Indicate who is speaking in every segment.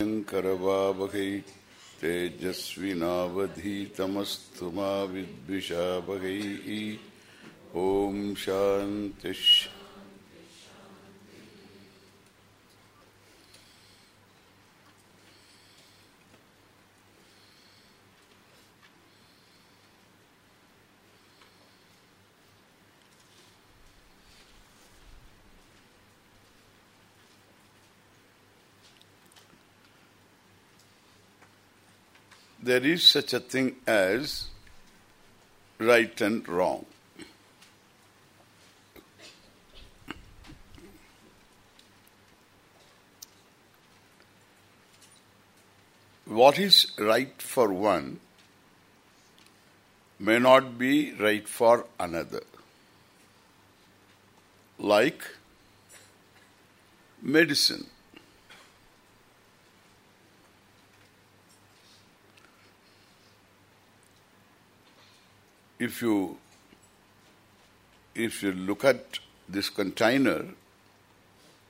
Speaker 1: करवावहै तेजस्विनावधीतमस्तु मा विद्विषावहैः ॐ शान्तिः there is such a thing as right and wrong. What is right for one may not be right for another. Like medicine. If you if you look at this container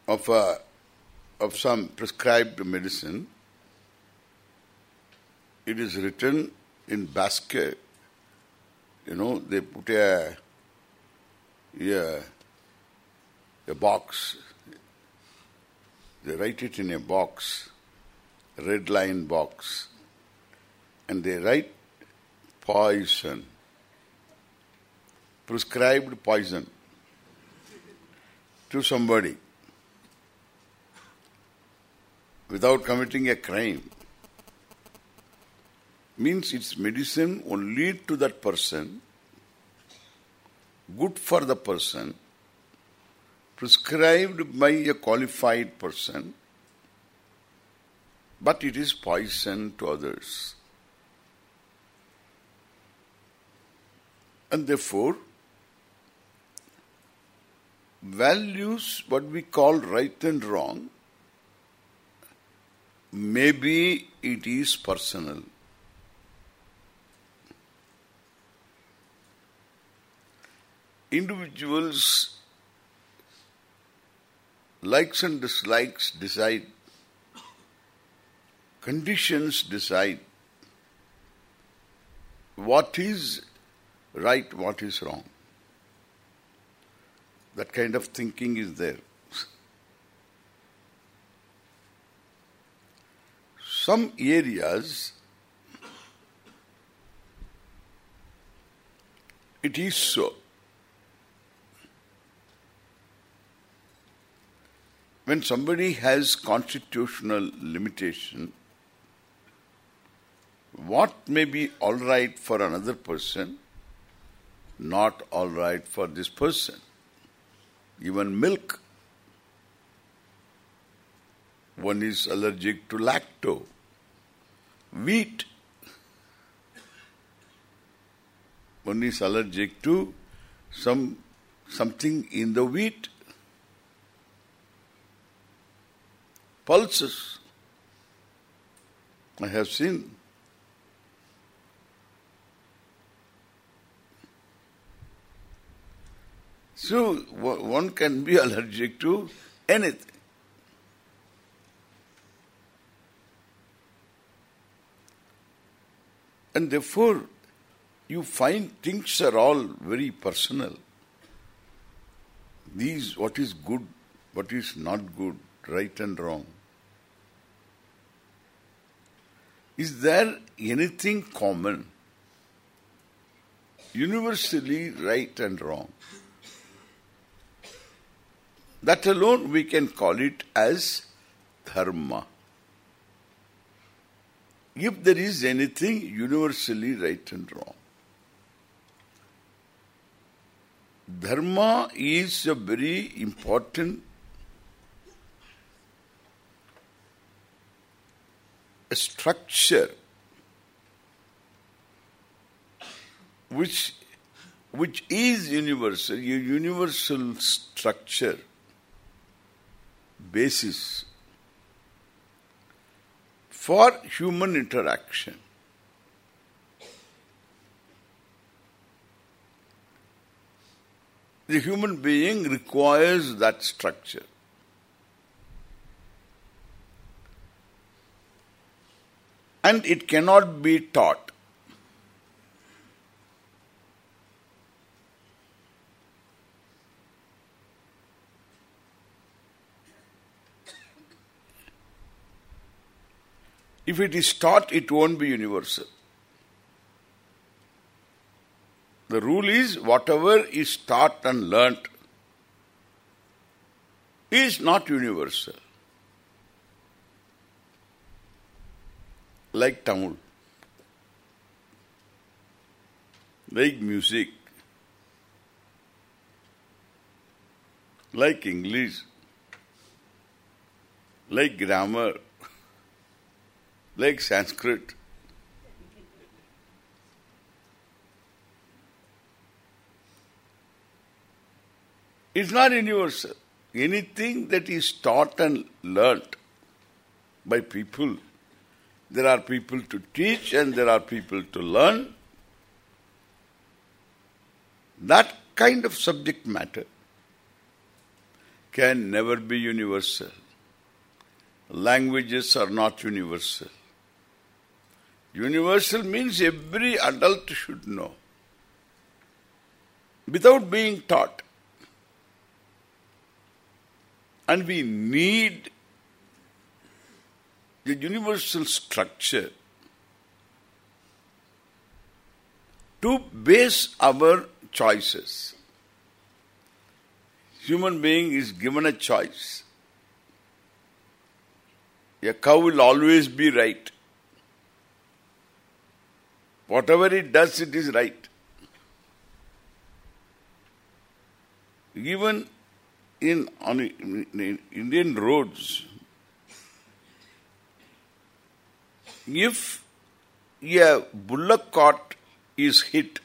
Speaker 1: of a of some prescribed medicine, it is written in basket. You know, they put a yeah, a box. They write it in a box, red line box, and they write poison prescribed poison to somebody without committing a crime means it's medicine only to that person, good for the person, prescribed by a qualified person, but it is poison to others. And therefore, values what we call right and wrong maybe it is personal. Individuals likes and dislikes decide conditions decide what is right what is wrong that kind of thinking is there. Some areas it is so. When somebody has constitutional limitation, what may be all right for another person, not all right for this person even milk. One is allergic to lacto. Wheat. One is allergic to some something in the wheat. Pulses. I have seen So one can be allergic to anything. And therefore, you find things are all very personal. These, what is good, what is not good, right and wrong. Is there anything common? Universally right and wrong. That alone we can call it as dharma. If there is anything universally right and wrong. Dharma is a very important structure which which is universal, a universal structure basis for human interaction. The human being requires that structure. and it cannot be taught. If it is taught, it won't be universal. The rule is whatever is taught and learnt is not universal. Like Tamil, like music, like English, like grammar, like Sanskrit. It's not universal. Anything that is taught and learnt by people, there are people to teach and there are people to learn. That kind of subject matter can never be universal. Languages are not universal. Universal means every adult should know without being taught. And we need the universal structure to base our choices. Human being is given a choice. A cow will always be right. Whatever it does, it is right. Even in on in Indian roads, if a bullock cart is hit,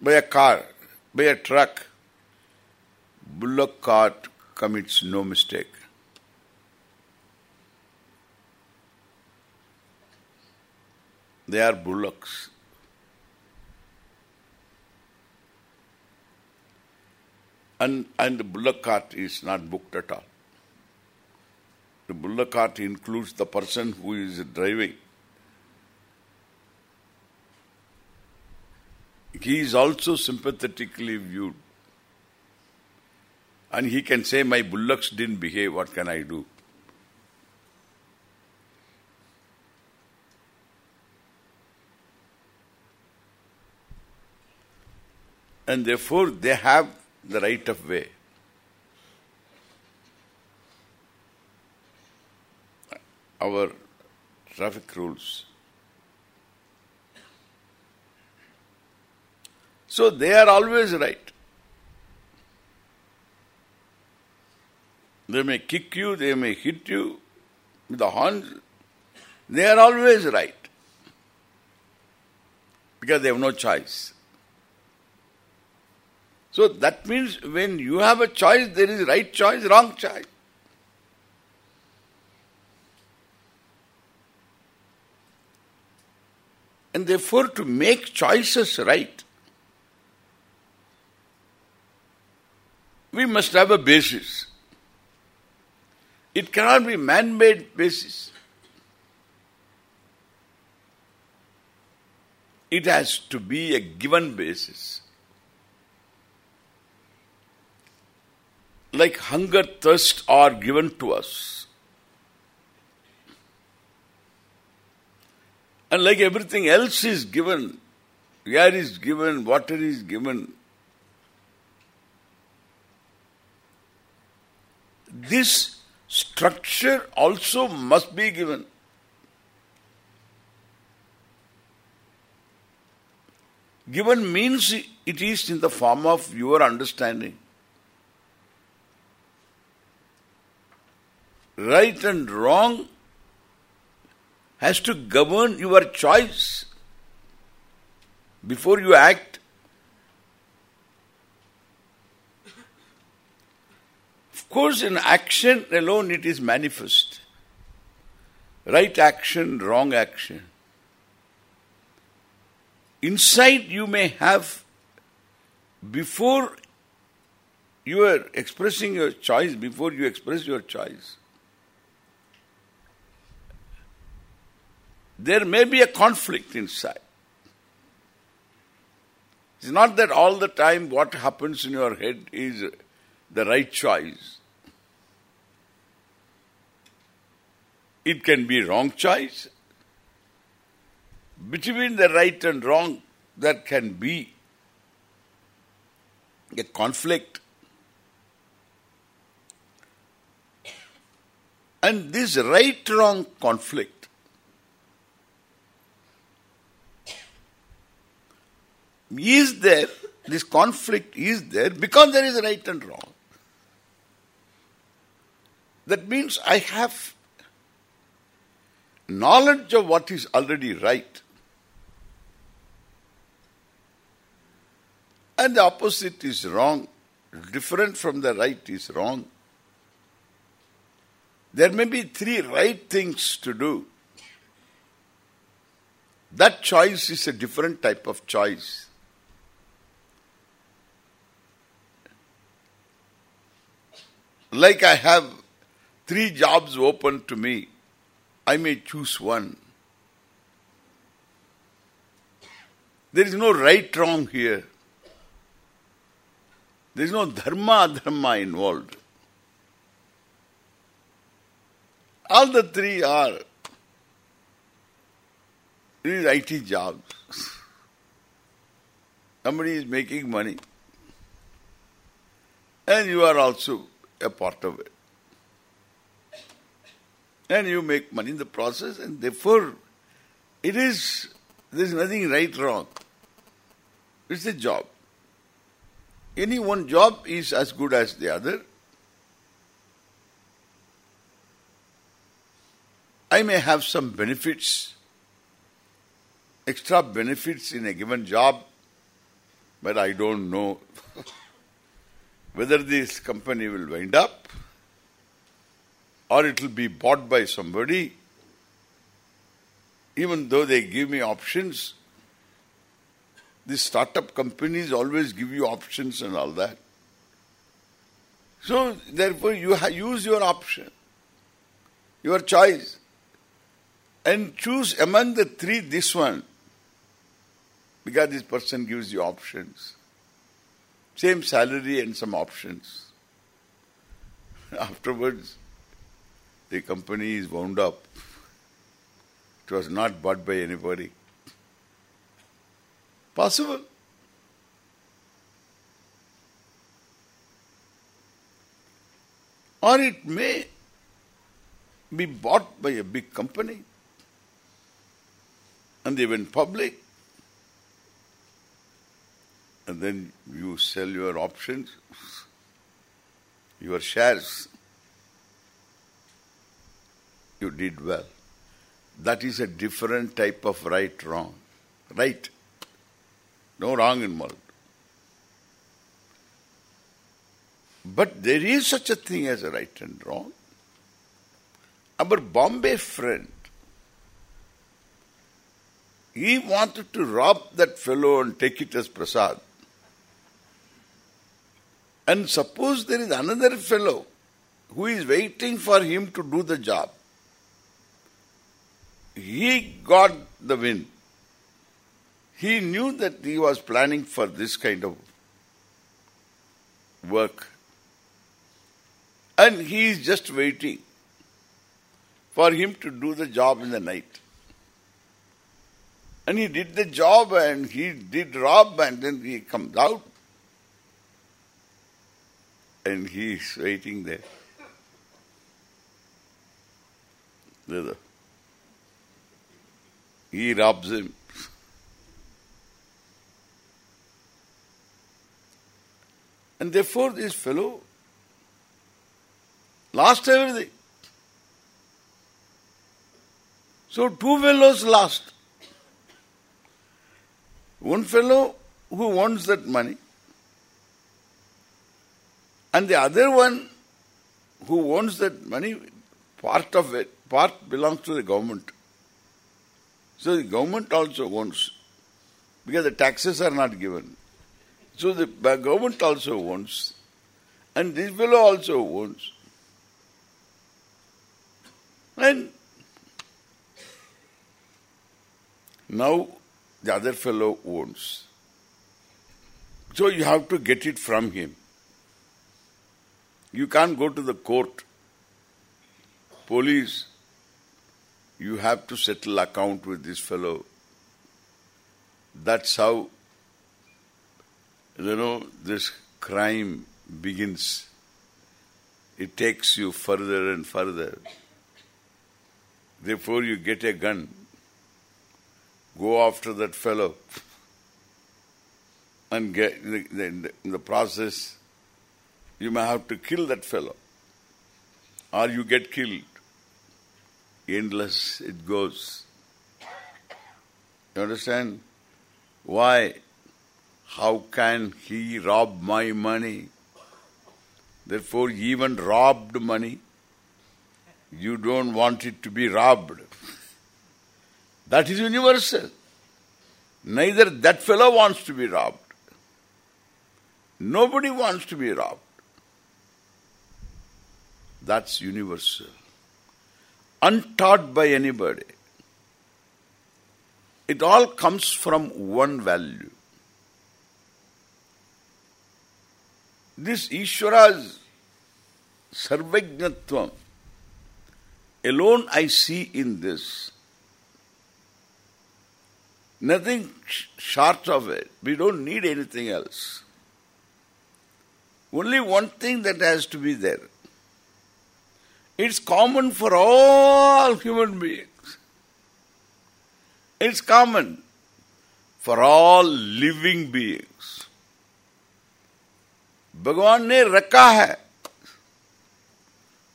Speaker 1: by a car, by a truck, bullock cart commits no mistake. They are bullocks. And, and the bullock cart is not booked at all. The bullock cart includes the person who is driving. He is also sympathetically viewed. And he can say, my bullocks didn't behave, what can I do? And therefore they have the right of way. Our traffic rules. So they are always right. They may kick you, they may hit you with the horns. They are always right. Because they have no choice. So that means when you have a choice, there is right choice, wrong choice. And therefore to make choices right, we must have a basis. It cannot be man-made basis. It has to be a given basis. Like hunger, thirst are given to us. And like everything else is given, air is given, water is given. This structure also must be given. Given means it is in the form of your understanding. Right and wrong has to govern your choice before you act. Of course, in action alone it is manifest. Right action, wrong action. Inside you may have, before you are expressing your choice before you express your choice. There may be a conflict inside. It's not that all the time what happens in your head is the right choice. It can be wrong choice. Between the right and wrong, there can be a conflict. And this right-wrong conflict is there, this conflict is there because there is right and wrong. That means I have knowledge of what is already right. And the opposite is wrong. Different from the right is wrong. There may be three right things to do. That choice is a different type of choice. Like I have three jobs open to me, I may choose one. There is no right wrong here. There is no dharma dharma involved. All the three are these IT jobs. Somebody is making money. And you are also a part of it. And you make money in the process and therefore it is, there is nothing right wrong. It's a job. Any one job is as good as the other. I may have some benefits, extra benefits in a given job, but I don't know whether this company will wind up or it will be bought by somebody. Even though they give me options, these startup companies always give you options and all that. So, therefore, you use your option, your choice, and choose among the three this one, because this person gives you options. Same salary and some options. Afterwards, the company is wound up. It was not bought by anybody. Possible. Or it may be bought by a big company and they went public and then you sell your options, your shares, you did well. That is a different type of right wrong. Right. No wrong involved. But there is such a thing as a right and wrong. Our Bombay friend, he wanted to rob that fellow and take it as prasad. And suppose there is another fellow who is waiting for him to do the job. He got the win. He knew that he was planning for this kind of work. And he is just waiting for him to do the job in the night. And he did the job and he did rob and then he comes out. And he is waiting there. There. He robs him. And therefore this fellow lost everything. So two fellows lost. One fellow who wants that money and the other one who owns that money, part of it, part belongs to the government. So the government also owns, because the taxes are not given. So the government also owns, And this fellow also owns. And now the other fellow owns. So you have to get it from him. You can't go to the court, police. You have to settle account with this fellow. That's how, you know, this crime begins. It takes you further and further. Therefore you get a gun, go after that fellow and get in the process you may have to kill that fellow or you get killed. Endless it goes. You understand? Why? How can he rob my money? Therefore, even robbed money, you don't want it to be robbed. That is universal. Neither that fellow wants to be robbed. Nobody wants to be robbed. That's universal. Untaught by anybody. It all comes from one value. This Ishvara's sarvajnatvam alone I see in this. Nothing short of it. We don't need anything else. Only one thing that has to be there. It's common for all human beings. It's common for all living beings. भगवान ने रखा है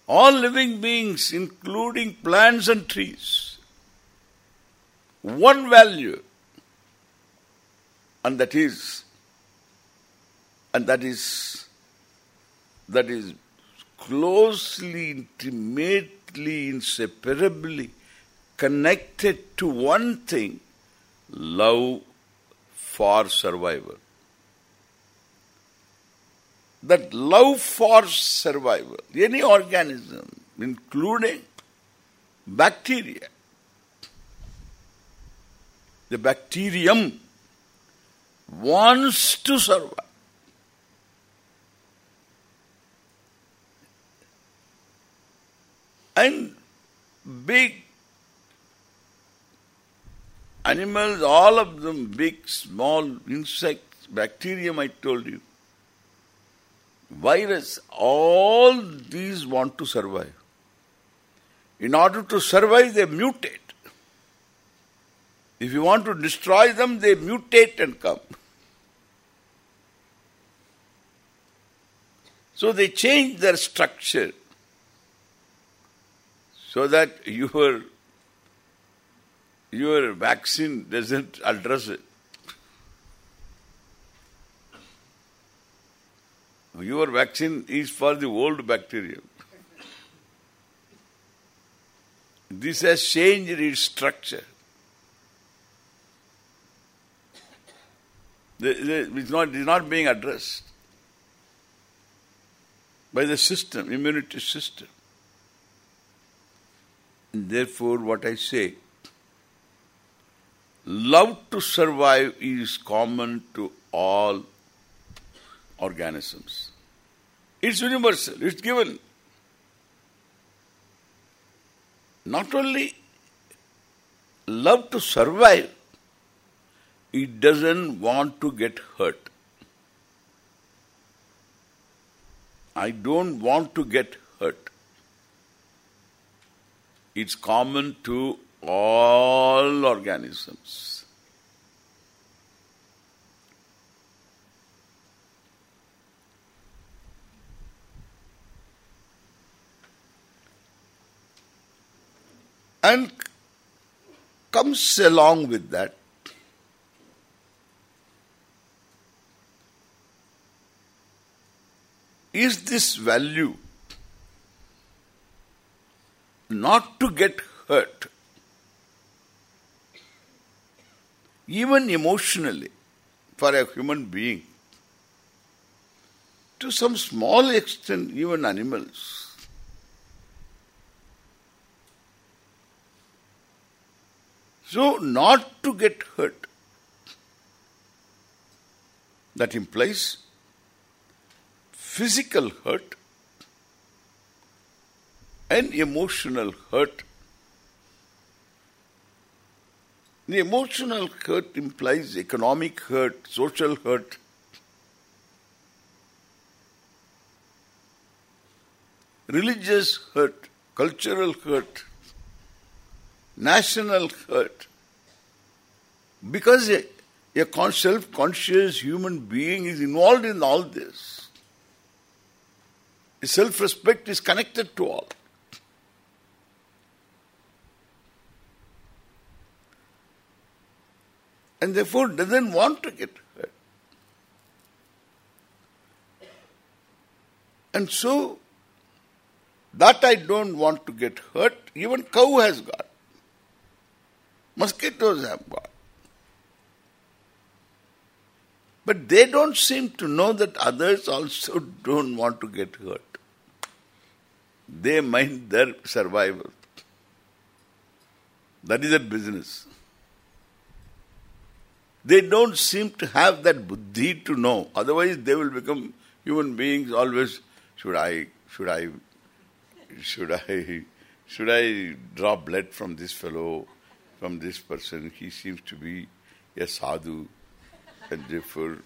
Speaker 1: all living beings including plants and trees one value and that is and that is that is closely, intimately, inseparably connected to one thing, love for survival. That love for survival, any organism, including bacteria, the bacterium wants to survive. And big animals, all of them, big, small, insects, bacterium I told you, virus, all these want to survive. In order to survive, they mutate. If you want to destroy them, they mutate and come. So they change their structure so that your your vaccine doesn't address it. Your vaccine is for the old bacteria. This has changed its structure. It's not, it's not being addressed by the system, immunity system. Therefore, what I say, love to survive is common to all organisms. It's universal, it's given. Not only love to survive, it doesn't want to get hurt. I don't want to get. It's common to all organisms. And comes along with that is this value not to get hurt. Even emotionally, for a human being, to some small extent, even animals. So, not to get hurt. That implies physical hurt and emotional hurt. The emotional hurt implies economic hurt, social hurt. Religious hurt, cultural hurt, national hurt. Because a, a self-conscious human being is involved in all this. Self-respect is connected to all. And therefore doesn't want to get hurt. And so, that I don't want to get hurt, even cow has got. Mosquitoes have got. But they don't seem to know that others also don't want to get hurt. They mind their survival. That is their business. They don't seem to have that buddhi to know. Otherwise they will become human beings always, should I, should I, should I, should I draw blood from this fellow, from this person? He seems to be a sadhu and therefore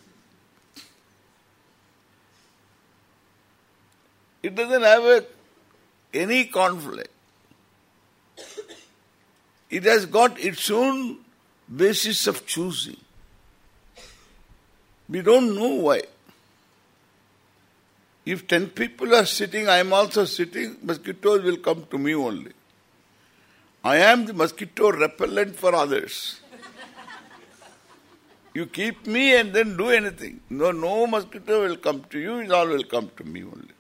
Speaker 1: it doesn't have a, any conflict. It has got its own basis of choosing. We don't know why. If ten people are sitting, I am also sitting, mosquitoes will come to me only. I am the mosquito repellent for others. you keep me and then do anything. No, no mosquito will come to you, it all will come to me only.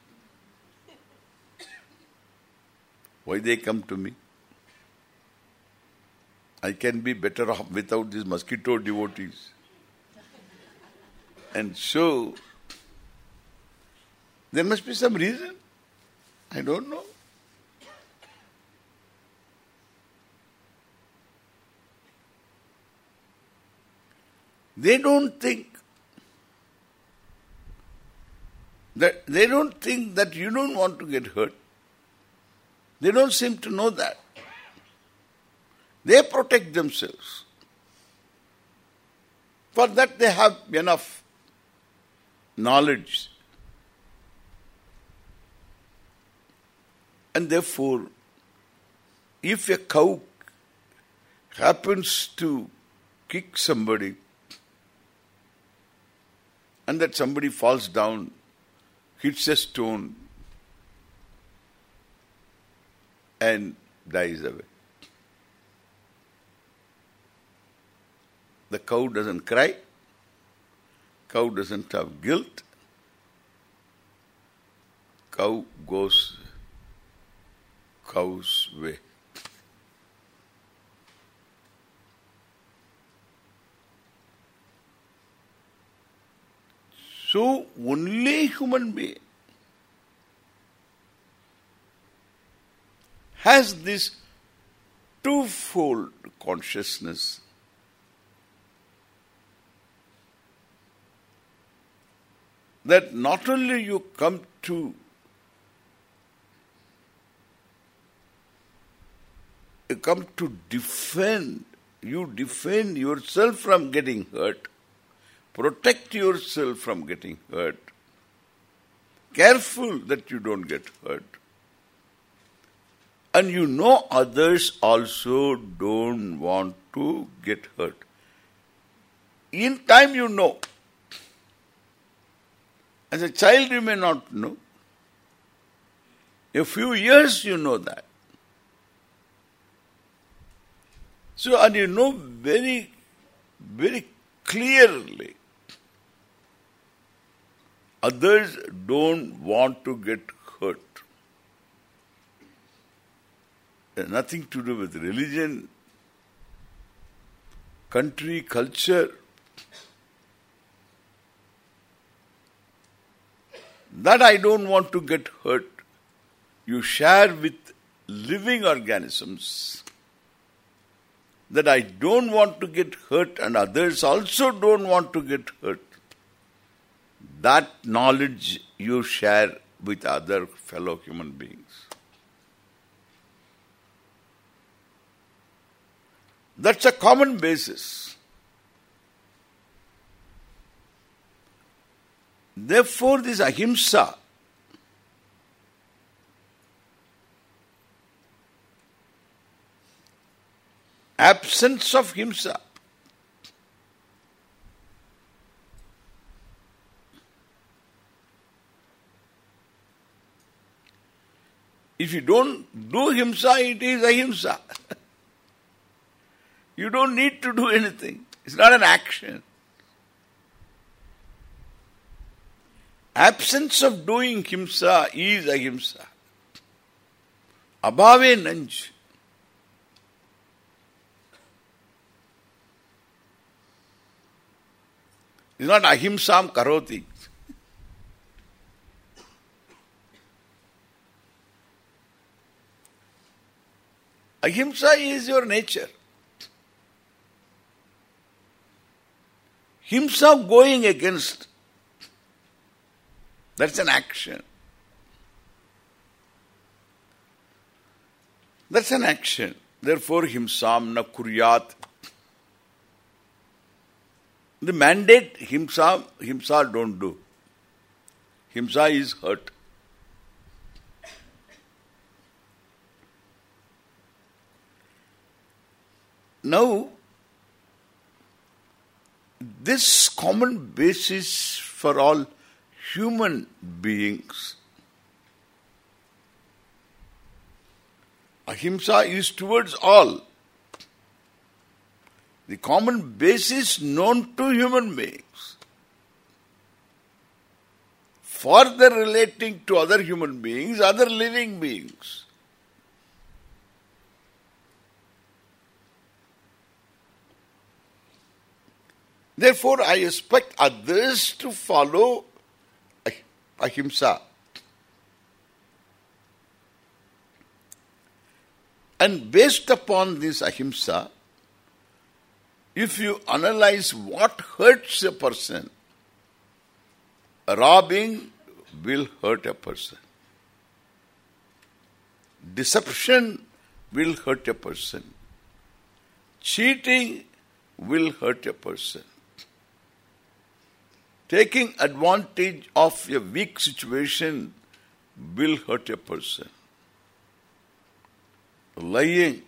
Speaker 1: Why they come to me? I can be better off without these mosquito devotees. And so, there must be some reason. I don't know. They don't think that they don't think that you don't want to get hurt. They don't seem to know that. They protect themselves. For that they have enough knowledge. And therefore, if a cow happens to kick somebody and that somebody falls down, hits a stone and dies away. The cow doesn't cry, Cow doesn't have guilt. Cow goes cow's way. So only human being has this twofold consciousness that not only you come to you come to defend, you defend yourself from getting hurt, protect yourself from getting hurt, careful that you don't get hurt. And you know others also don't want to get hurt. In time you know. As a child you may not know. A few years you know that. So, and you know very, very clearly others don't want to get hurt. Nothing to do with religion, country, culture. That I don't want to get hurt. You share with living organisms that I don't want to get hurt and others also don't want to get hurt. That knowledge you share with other fellow human beings. That's a common basis. Therefore, this ahimsa absence of himsa If you don't do himsa, it is ahimsa. you don't need to do anything. It's not an action. Absence of doing himsa is ahimsa. Abhave nanj. It's not ahimsam karoti. Ahimsa is your nature. Himself going against, that's an action. That's an action. Therefore, himsam na kuryat. The mandate, himsa, himsa don't do. Himsa is hurt. Now, this common basis for all human beings, ahimsa is towards all. The common basis known to human beings. Further relating to other human beings, other living beings. Therefore, I expect others to follow ahimsa. And based upon this ahimsa, if you analyze what hurts a person, robbing will hurt a person. Deception will hurt a person. Cheating will hurt a person taking advantage of a weak situation will hurt a person. Lying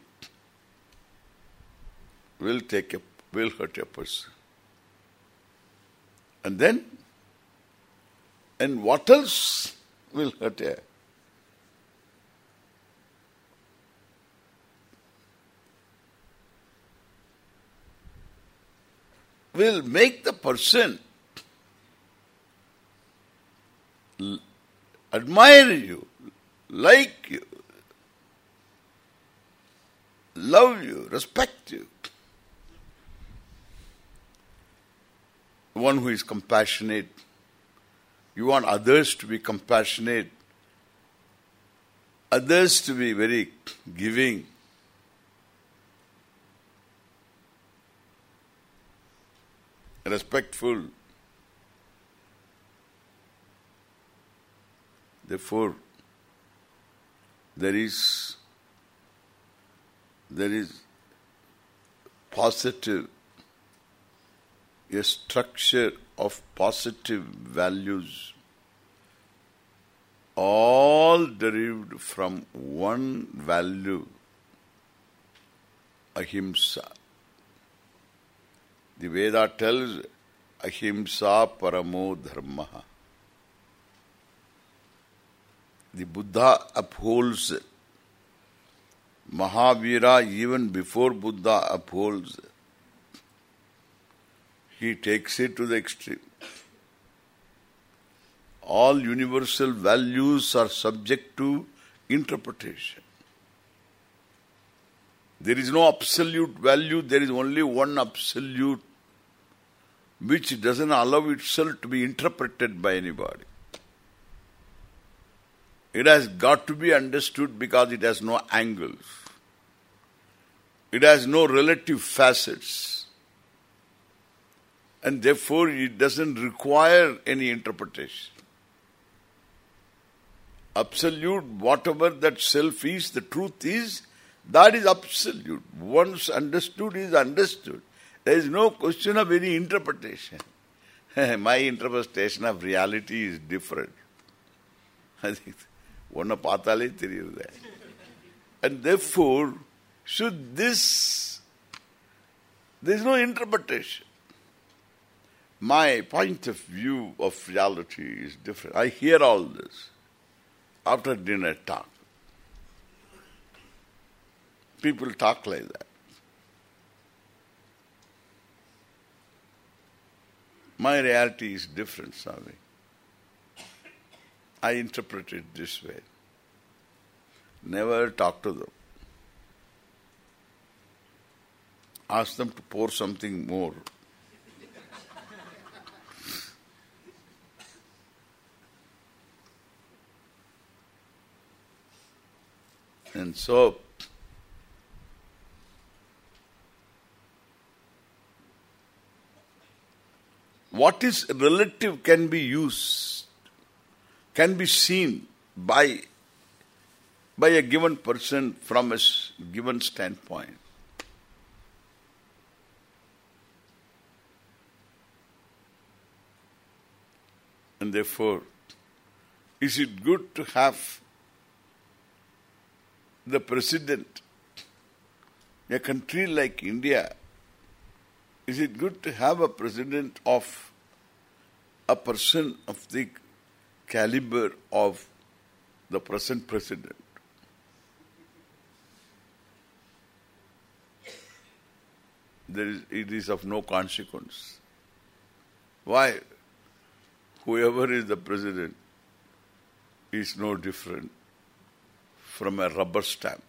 Speaker 1: will take a will hurt a person. And then and what else will hurt a will make the person admire you, like you, love you, respect you. One who is compassionate. You want others to be compassionate. Others to be very giving. Respectful. Therefore, there is there is positive a structure of positive values all derived from one value ahimsa. The veda tells ahimsa paramo dharma the Buddha upholds Mahavira even before Buddha upholds he takes it to the extreme. All universal values are subject to interpretation. There is no absolute value, there is only one absolute which doesn't allow itself to be interpreted by anybody. It has got to be understood because it has no angles. It has no relative facets. And therefore it doesn't require any interpretation. Absolute, whatever that self is, the truth is, that is absolute. Once understood is understood. There is no question of any interpretation. My interpretation of reality is different. I think ஒன்ன பார்த்தாலே தெரியுது and therefore should this there is no interpretation my point of view of reality is different i hear all this after dinner talk people talk like that my reality is different Swami I interpret it this way. Never talk to them. Ask them to pour something more. and so what is relative can be used can be seen by by a given person from a given standpoint. And therefore, is it good to have the president, a country like India, is it good to have a president of a person of the caliber of the present president. There is, it is of no consequence. Why? Whoever is the president is no different from a rubber stamp.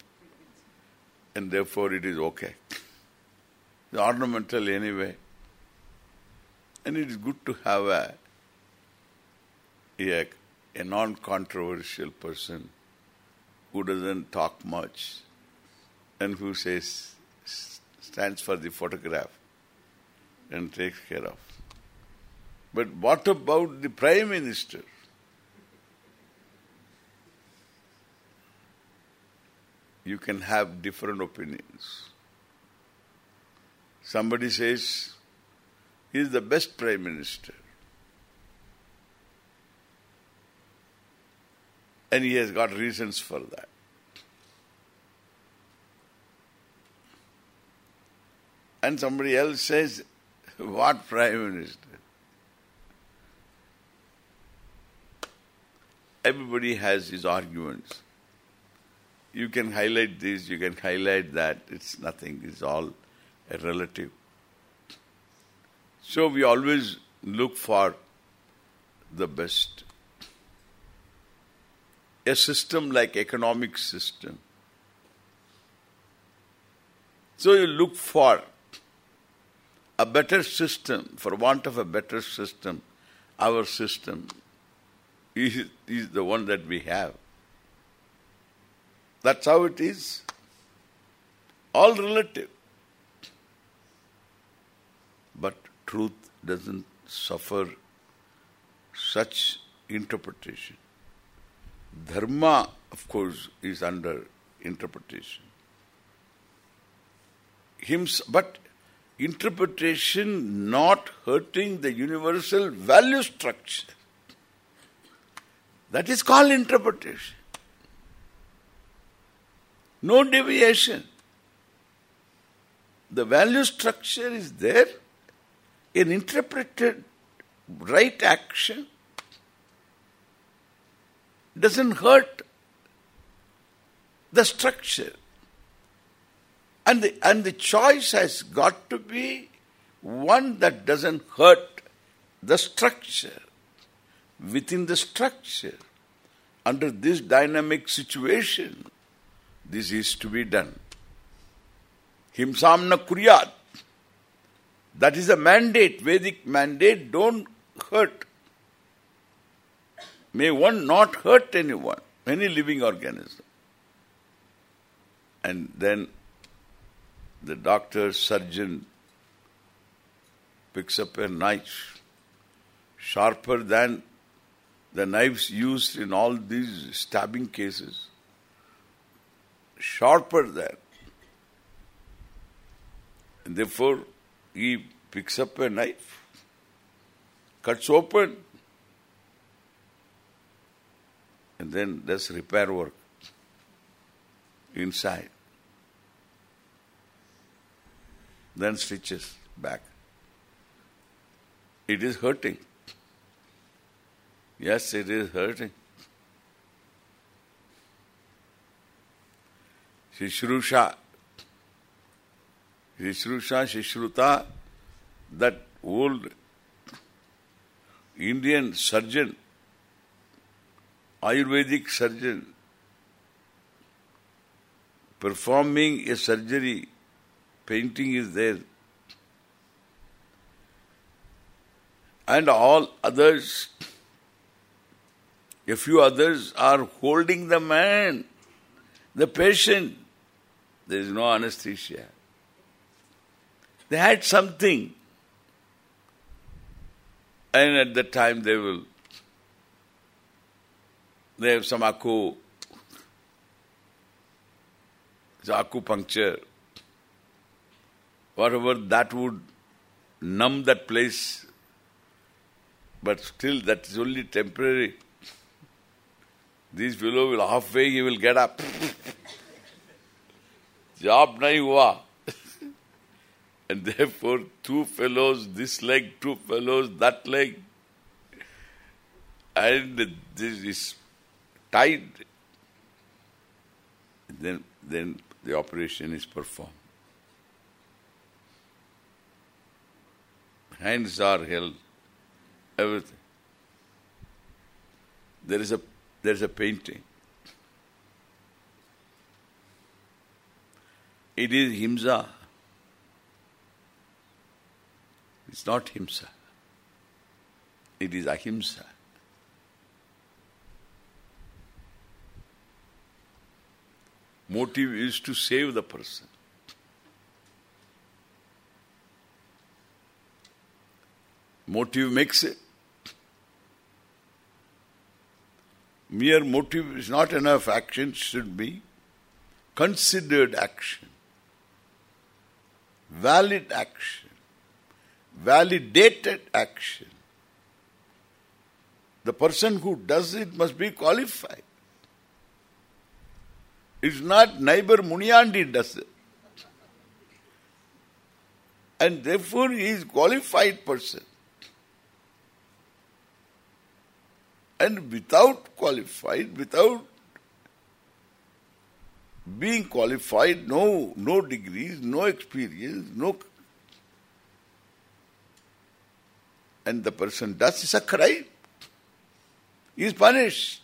Speaker 1: And therefore it is okay. The ornamental anyway. And it is good to have a a, a non-controversial person who doesn't talk much and who says, stands for the photograph and takes care of. But what about the Prime Minister? You can have different opinions. Somebody says, he is the best Prime Minister. And he has got reasons for that. And somebody else says, what Prime Minister? Everybody has his arguments. You can highlight this, you can highlight that. It's nothing. It's all a relative. So we always look for the best a system like economic system. So you look for a better system, for want of a better system, our system is, is the one that we have. That's how it is. All relative. But truth doesn't suffer such interpretation. Dharma, of course, is under interpretation. But interpretation not hurting the universal value structure. That is called interpretation. No deviation. The value structure is there, an interpreted right action doesn't hurt the structure. And the, and the choice has got to be one that doesn't hurt the structure. Within the structure, under this dynamic situation, this is to be done. Himsamna kuryat. That is a mandate, Vedic mandate, don't hurt May one not hurt anyone. any living organism. And then the doctor, surgeon picks up a knife sharper than the knives used in all these stabbing cases. Sharper than. And therefore, he picks up a knife, cuts open, and then there's repair work inside. Then stitches back. It is hurting. Yes, it is hurting. Shishrusha. Shishrusha, Shishruta, that old Indian surgeon, Ayurvedic surgeon, performing a surgery, painting is there. And all others a few others are holding the man, the patient. There is no anesthesia. They had something. And at that time they will, they have some acu, it's acupuncture, whatever that would numb that place. But still that is only temporary. This fellow will halfway he will get up. Job nahi hua. and therefore two fellows, this leg, two fellows, that leg. And this is tied. Then then the operation is performed. Hands are held, everything. There is a there's a painting. It is himsa. It's not himsa. It is ahimsa. Motive is to save the person. Motive makes it. Mere motive is not enough. Action should be considered action. Valid action. Validated action. The person who does it must be qualified. It's not neighbor Munyandi does. And therefore he is qualified person. And without qualified, without being qualified, no no degrees, no experience, no and the person does is a crime. He is punished.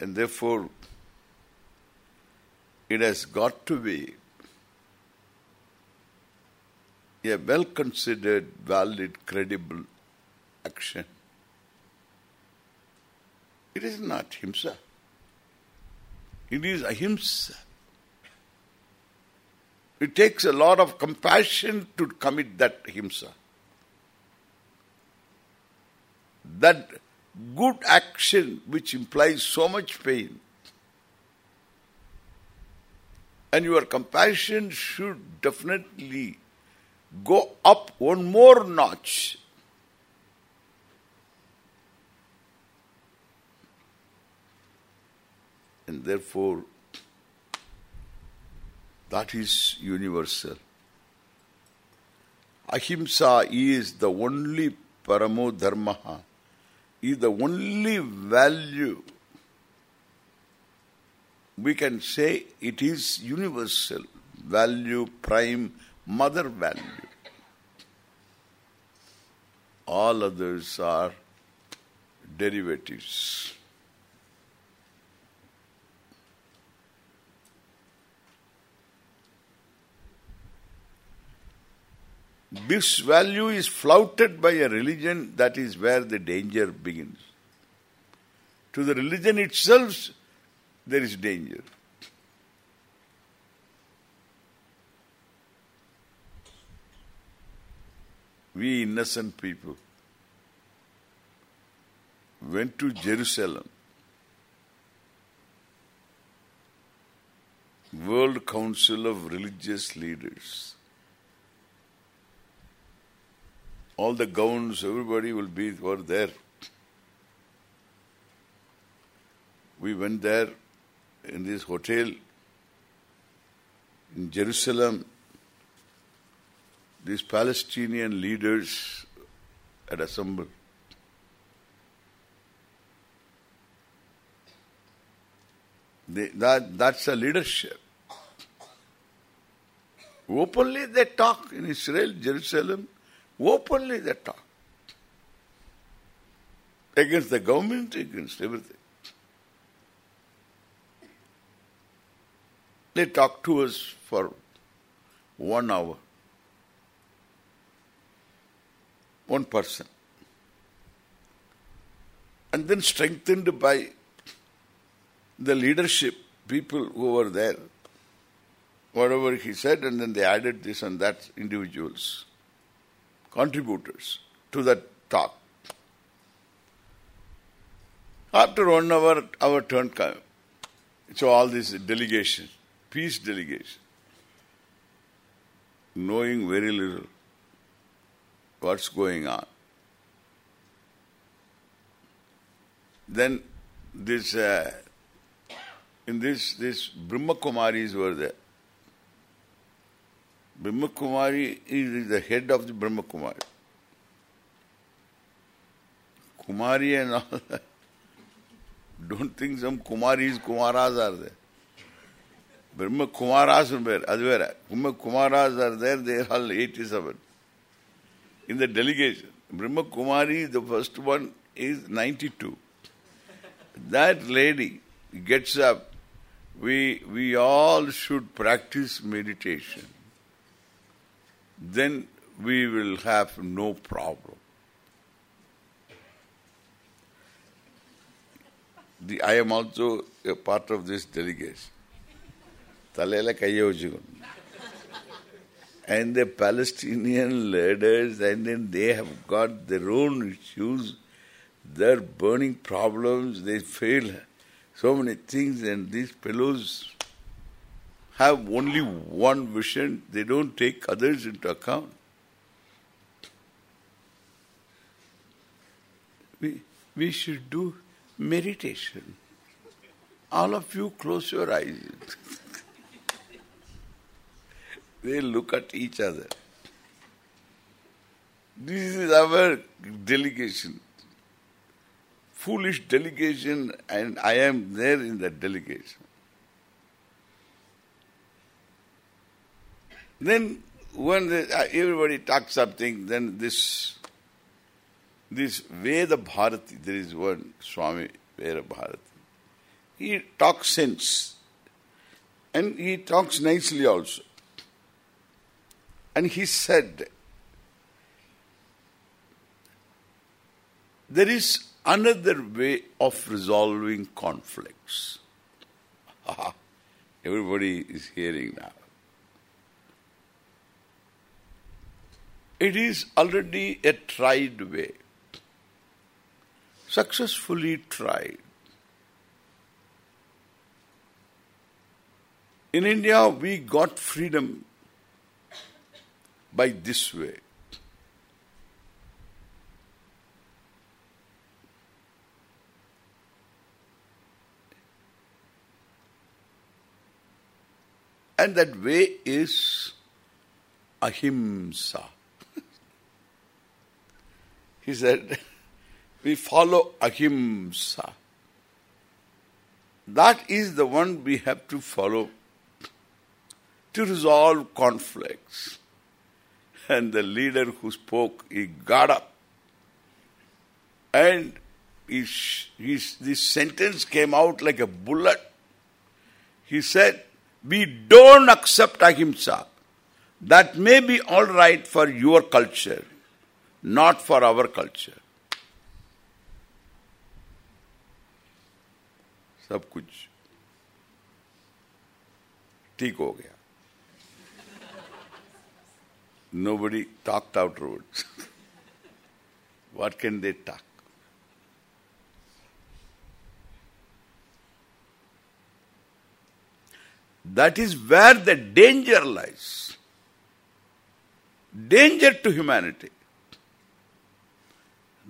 Speaker 1: And therefore, it has got to be a well-considered, valid, credible action. It is not himsa. It is ahimsa. It takes a lot of compassion to commit that himsa. That good action which implies so much pain. And your compassion should definitely go up one more notch. And therefore, that is universal. Ahimsa is the only paramo dharma, is the only value. We can say it is universal, value, prime, mother value. All others are derivatives. This value is flouted by a religion, that is where the danger begins. To the religion itself, there is danger. We innocent people went to Jerusalem. World Council of Religious Leaders. All the gowns, everybody will be were there. We went there in this hotel in Jerusalem. These Palestinian leaders had assembled. They, that That's a leadership. Openly they talk in Israel, Jerusalem. Openly they talk. Against the government, against everything. They talk to us for one hour. One person. And then strengthened by the leadership, people who were there, whatever he said, and then they added this and that individuals, contributors to that talk. After one hour, our turn came. So all this delegation, peace delegation, knowing very little what's going on. Then this uh, in this, this Brahma Kumaris were there. Brahma Kumari is the head of the Brahma Kumari. Kumari and all that. Don't think some Kumaris, Kumaras are there. Brahma Kumaras are there. Advera. Brahma Kumaras are there, they are all 87. In the delegation. Brahma Kumari, the first one, is 92. That lady gets up we we all should practice meditation. Then we will have no problem. The, I am also a part of this delegation. And the Palestinian leaders, and then they have got their own issues, their burning problems, they fail so many things and these fellows have only one vision, they don't take others into account. We, we should do meditation. All of you close your eyes. they look at each other. This is our delegation foolish delegation and I am there in that delegation. Then when the, uh, everybody talks something, then this this Veda Bharati, there is one Swami Veda Bharati. He talks sense. And he talks nicely also. And he said, there is another way of resolving conflicts. Everybody is hearing now. It is already a tried way. Successfully tried. In India, we got freedom by this way. And that way is ahimsa. He said, we follow ahimsa. That is the one we have to follow to resolve conflicts. And the leader who spoke, he got up. And his, his, this sentence came out like a bullet. He said, we don't accept ahimsa. That may be all right for your culture, not for our culture. सब कुछ ठीक हो गया Nobody talked out words. what can they talk? That is where the danger lies. Danger to humanity.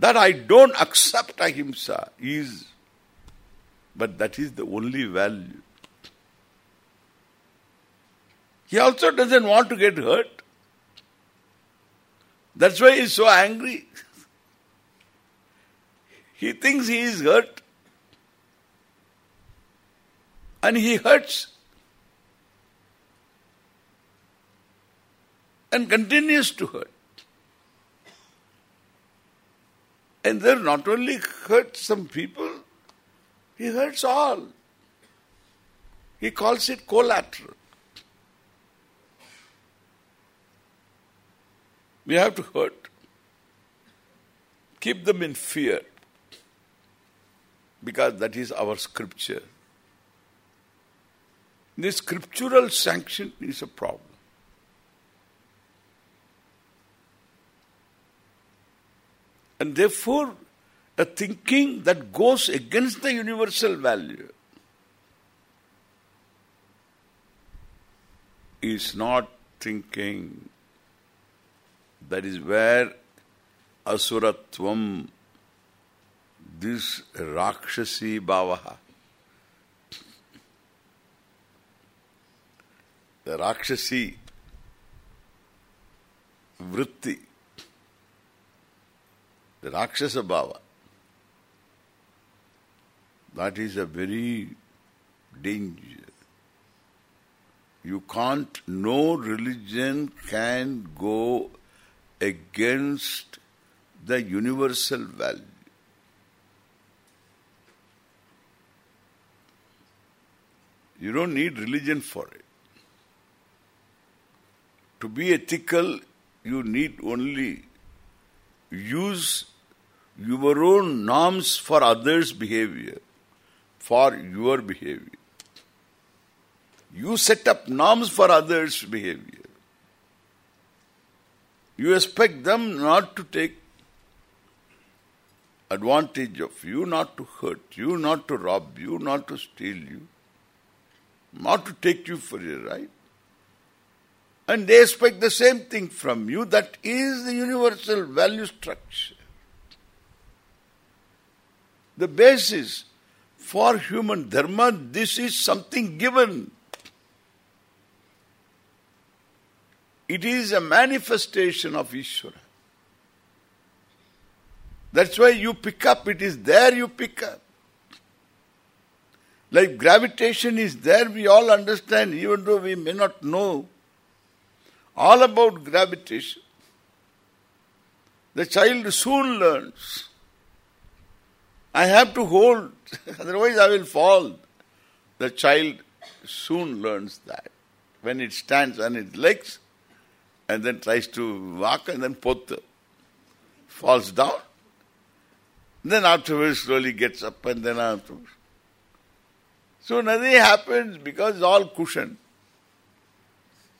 Speaker 1: That I don't accept ahimsa is, but that is the only value. He also doesn't want to get hurt. That's why he's so angry. he thinks he is hurt. And he hurts. And continues to hurt. And there not only hurts some people, he hurts all. He calls it collateral. We have to hurt. Keep them in fear. Because that is our scripture. The scriptural sanction is a problem. And therefore, a thinking that goes against the universal value is not thinking. That is where asuratvam, this rakshasi bhavaha, the rakshasi vritti, the rakshasa bhava, that is a very danger. You can't, no religion can go against the universal value. You don't need religion for it. To be ethical, you need only use your own norms for others' behavior, for your behavior. You set up norms for others' behavior. You expect them not to take advantage of you, not to hurt you, not to rob you, not to steal you, not to take you for your right. And they expect the same thing from you. That is the universal value structure. The basis for human dharma, this is something given. It is a manifestation of Ishvara. That's why you pick up, it is there you pick up. Like gravitation is there, we all understand, even though we may not know all about gravitation. The child soon learns. I have to hold, otherwise I will fall. The child soon learns that. When it stands on its legs and then tries to walk and then falls down. Then afterwards slowly gets up and then afterwards. So nothing happens because it's all cushioned.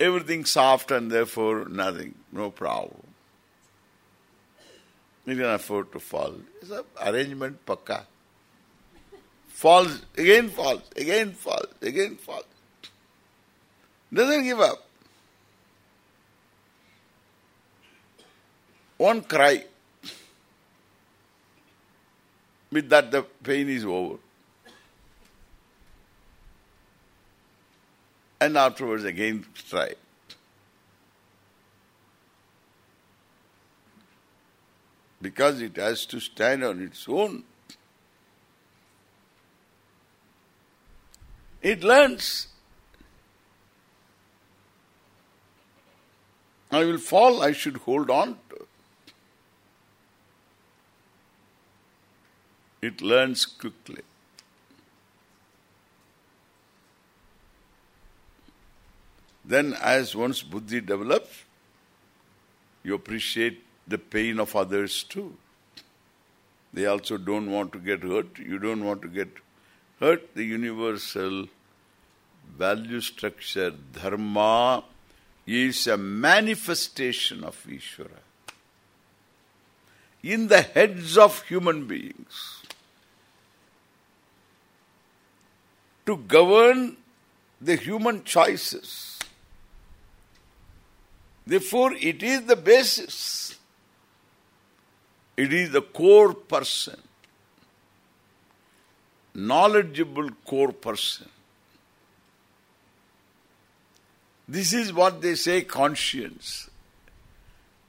Speaker 1: Everything soft and therefore nothing, no problem. You can afford to fall. It's an arrangement pakka. Falls, again falls, again falls, again falls. Doesn't give up. One cry. With that the pain is over. And afterwards again try. Because it has to stand on its own. It learns. I will fall, I should hold on to. It learns quickly. Then as once buddhi develops, you appreciate the pain of others too. They also don't want to get hurt. You don't want to get hurt. The universal value structure, dharma, is a manifestation of Ishvara in the heads of human beings to govern the human choices. Therefore, it is the basis. It is the core person, knowledgeable core person. This is what they say conscience.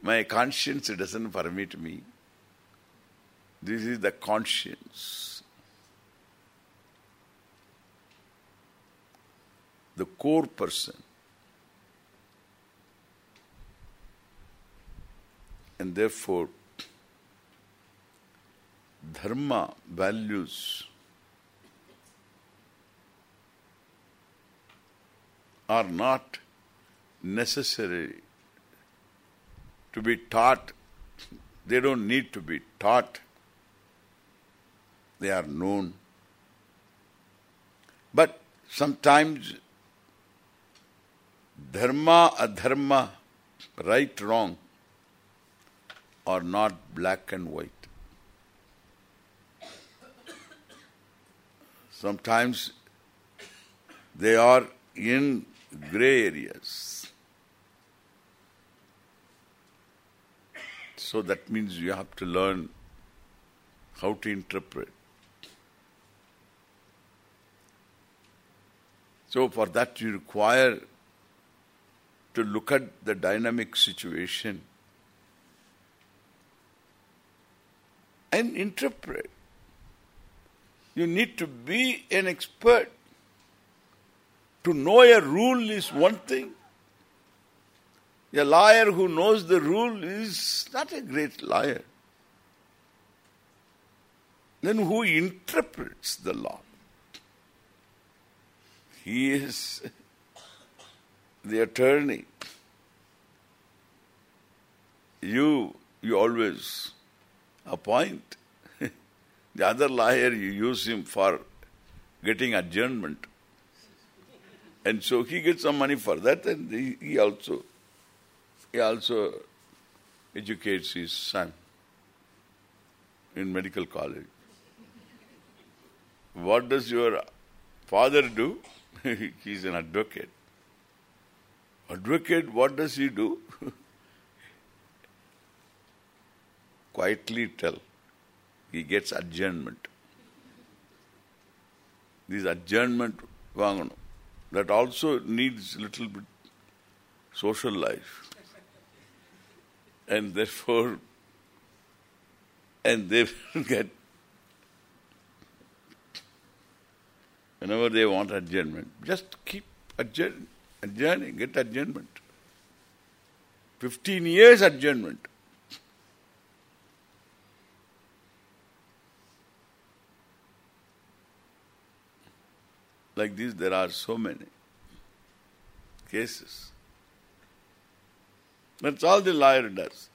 Speaker 1: My conscience doesn't permit me. This is the conscience. The core person. And therefore, dharma values are not necessary to be taught. They don't need to be taught. They are known. But sometimes dharma, adharma, right, wrong are not black and white. Sometimes they are in gray areas. So that means you have to learn how to interpret. So for that you require to look at the dynamic situation and interpret. You need to be an expert. To know a rule is one thing. A liar who knows the rule is not a great liar. Then who interprets the law? He is the attorney. You, you always appoint. the other lawyer, you use him for getting adjournment. And so he gets some money for that and he, he also he also educates his son in medical college. What does your father do? He's an advocate. Advocate, what does he do? Quietly tell. He gets adjournment. This adjournment. That also needs a little bit social life. And therefore, and they get Whenever they want adjournment, just keep adjourn, adjourning, get adjournment. 15 years adjournment. Like this, there are so many cases. That's all the liar does.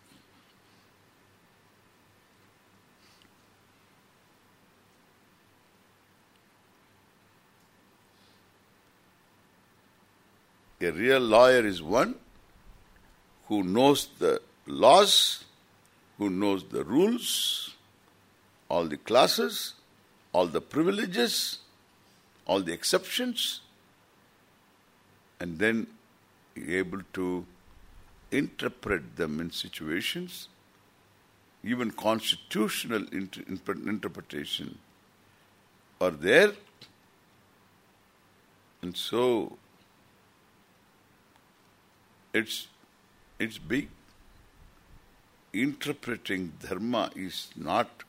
Speaker 1: A real lawyer is one who knows the laws, who knows the rules, all the classes, all the privileges, all the exceptions, and then able to interpret them in situations, even constitutional inter interpretation are there. And so it's it's big. Interpreting dharma is not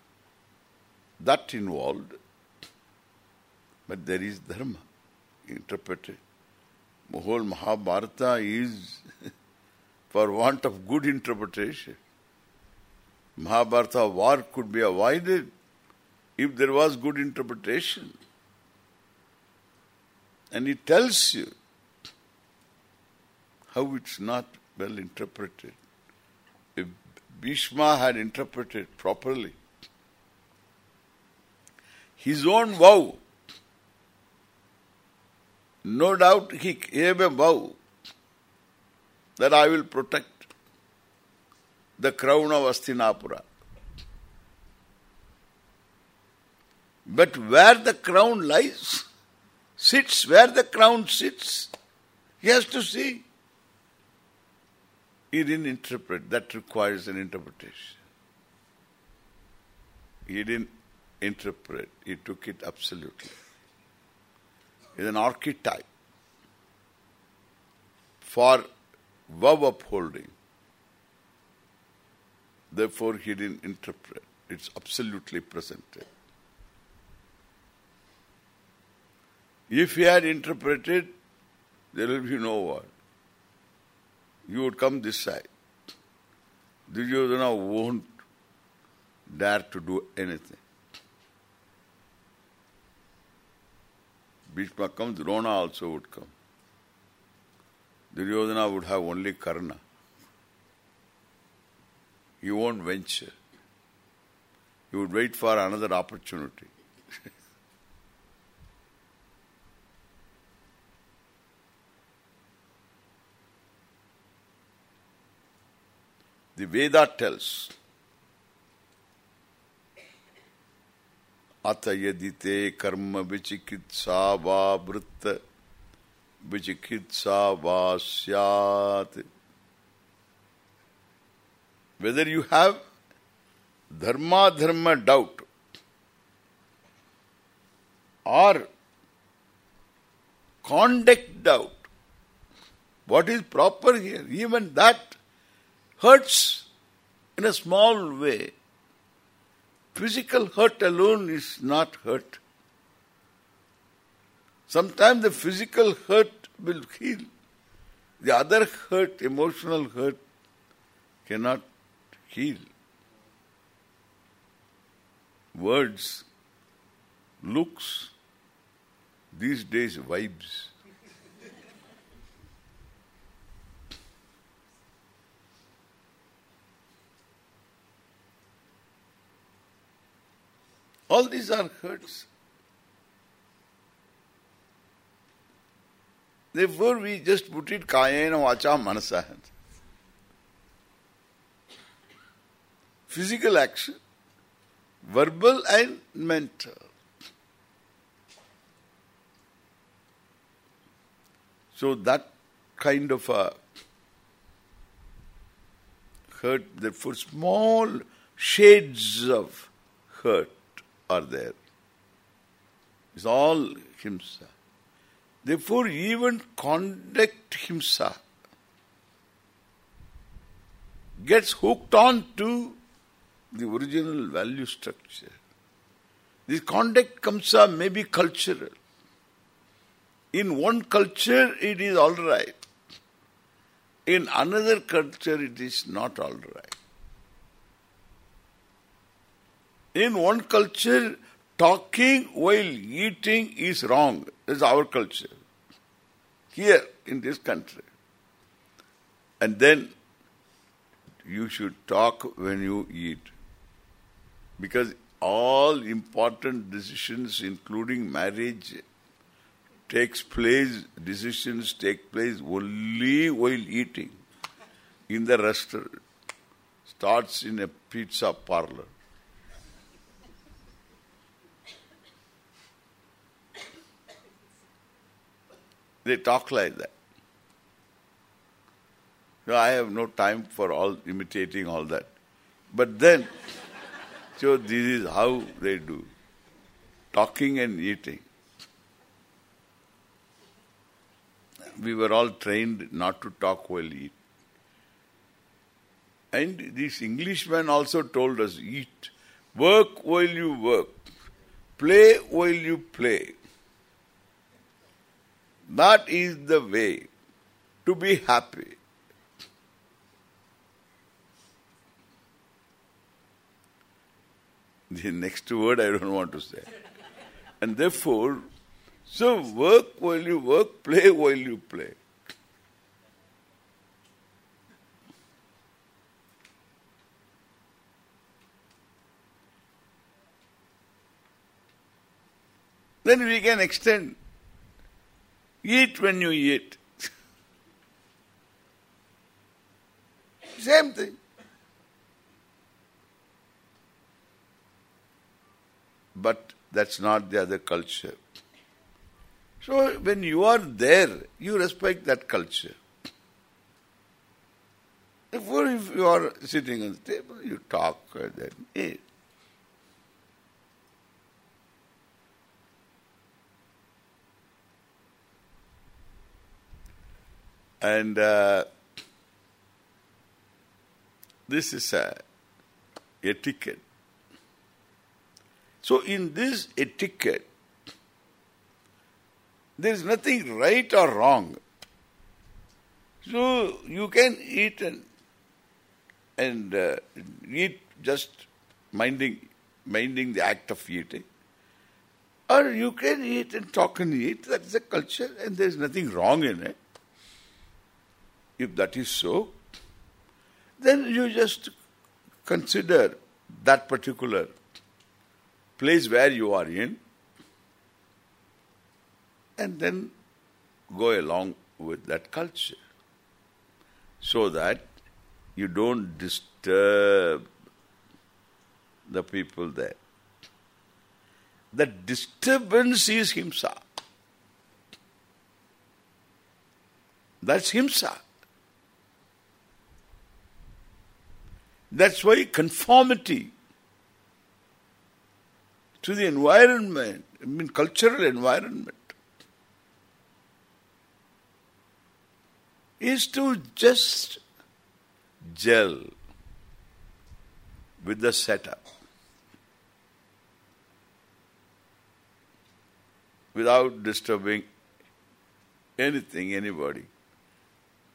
Speaker 1: that involved, but there is dharma interpreted. The whole Mahabharata is for want of good interpretation. Mahabharata war could be avoided if there was good interpretation. And it tells you how it's not well interpreted. If Bhishma had interpreted properly, his own vow, no doubt he gave a vow that I will protect the crown of Hastinapura. But where the crown lies, sits, where the crown sits, he has to see. He didn't interpret. That requires an interpretation. He didn't interpret. He took it absolutely. It's an archetype for vow upholding. Therefore, he didn't interpret. It's absolutely presented. If he had interpreted, there will be no war. You would come this side. Duryodhana won't dare to do anything. Bhishma comes, Drona also would come. Duryodhana would have only Karna. He won't venture. He would wait for another opportunity. the Veda tells, अत यदि ते कर्म विचिकित्सा वा वृत्त विचिकित्सा वा स्यात् whether you have dharma dharma doubt or conduct doubt what is proper here even that hurts in a small way Physical hurt alone is not hurt. Sometimes the physical hurt will heal. The other hurt, emotional hurt, cannot heal. Words, looks, these days vibes. All these are hurts. Therefore, we just put it kayena vacha manasa. Physical action, verbal and mental. So that kind of a hurt, therefore small shades of hurt are there. It's all himsa. Therefore, even conduct himsa gets hooked on to the original value structure. This conduct kamsa may be cultural. In one culture, it is all right. In another culture, it is not all right. In one culture, talking while eating is wrong. This is our culture. Here, in this country. And then, you should talk when you eat. Because all important decisions, including marriage, takes place, decisions take place only while eating. In the restaurant. Starts in a pizza parlor. They talk like that. So I have no time for all imitating all that. But then, so this is how they do. Talking and eating. We were all trained not to talk while eat. And this Englishman also told us, eat. Work while you work. Play while you play. That is the way to be happy. The next word I don't want to say. And therefore, so work while you work, play while you play. Then we can extend Eat when you eat. Same thing. But that's not the other culture. So when you are there, you respect that culture. Therefore, if you are sitting on the table, you talk and then eat. And uh, this is a etiquette. So in this etiquette, there is nothing right or wrong. So you can eat and and uh, eat just minding minding the act of eating. Or you can eat and talk and eat. That is a culture and there is nothing wrong in it. If that is so, then you just consider that particular place where you are in and then go along with that culture so that you don't disturb the people there. The disturbance is himsa. That's himsa. That's why conformity to the environment, I mean cultural environment, is to just gel with the setup without disturbing anything, anybody.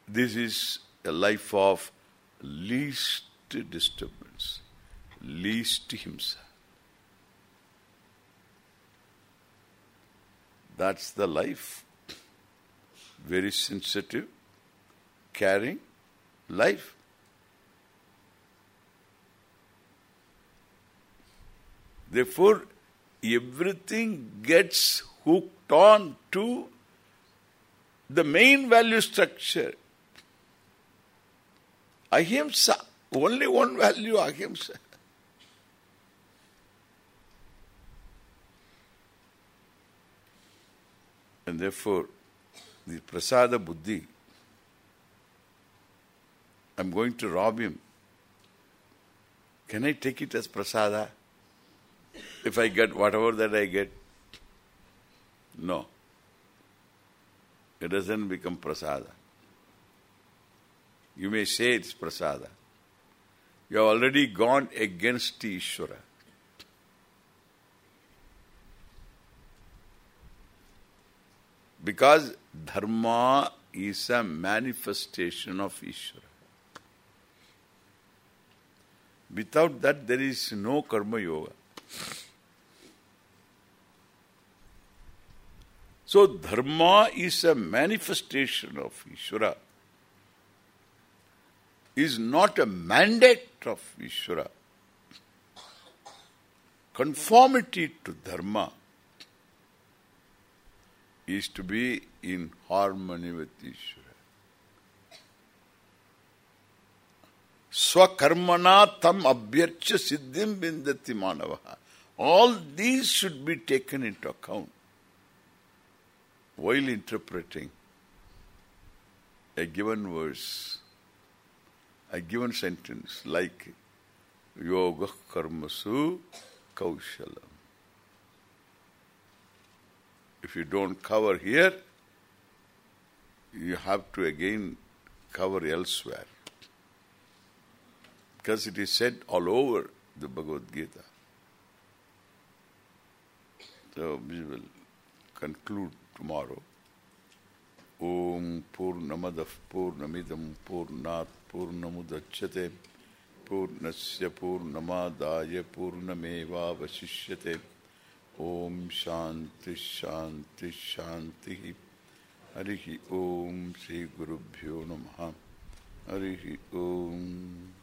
Speaker 1: This is a life of least disturbance, least himsa. That's the life. Very sensitive, caring life. Therefore, everything gets hooked on to the main value structure. Ahimsa. Only one value, ahimsa. And therefore, the prasada buddhi, I'm going to rob him. Can I take it as prasada? If I get whatever that I get? No. It doesn't become prasada. You may say it's prasada. You have already gone against the Ishvara. Because dharma is a manifestation of Ishvara. Without that there is no karma yoga. So dharma is a manifestation of Ishvara. Is not a mandate of Ishvara. Conformity to dharma is to be in harmony with Ishvara. Swakarmana tam abhyarcha siddhim bindati manavaha. All these should be taken into account while interpreting a given verse, a given sentence like yoga karmasu kaushalam. If you don't cover here, you have to again cover elsewhere. Because it is said all over the Bhagavad Gita. So we will conclude tomorrow. ओम पूर्णमद पूर्णमिदम पूर्णात् पूर्णमुदच्यते। पूर्णस्य पूर्णमादाय पूर्णमेवशिष्य ओम शांति शांति शांति। हरि ओम श्री गुरुभ्यो हरि ओम।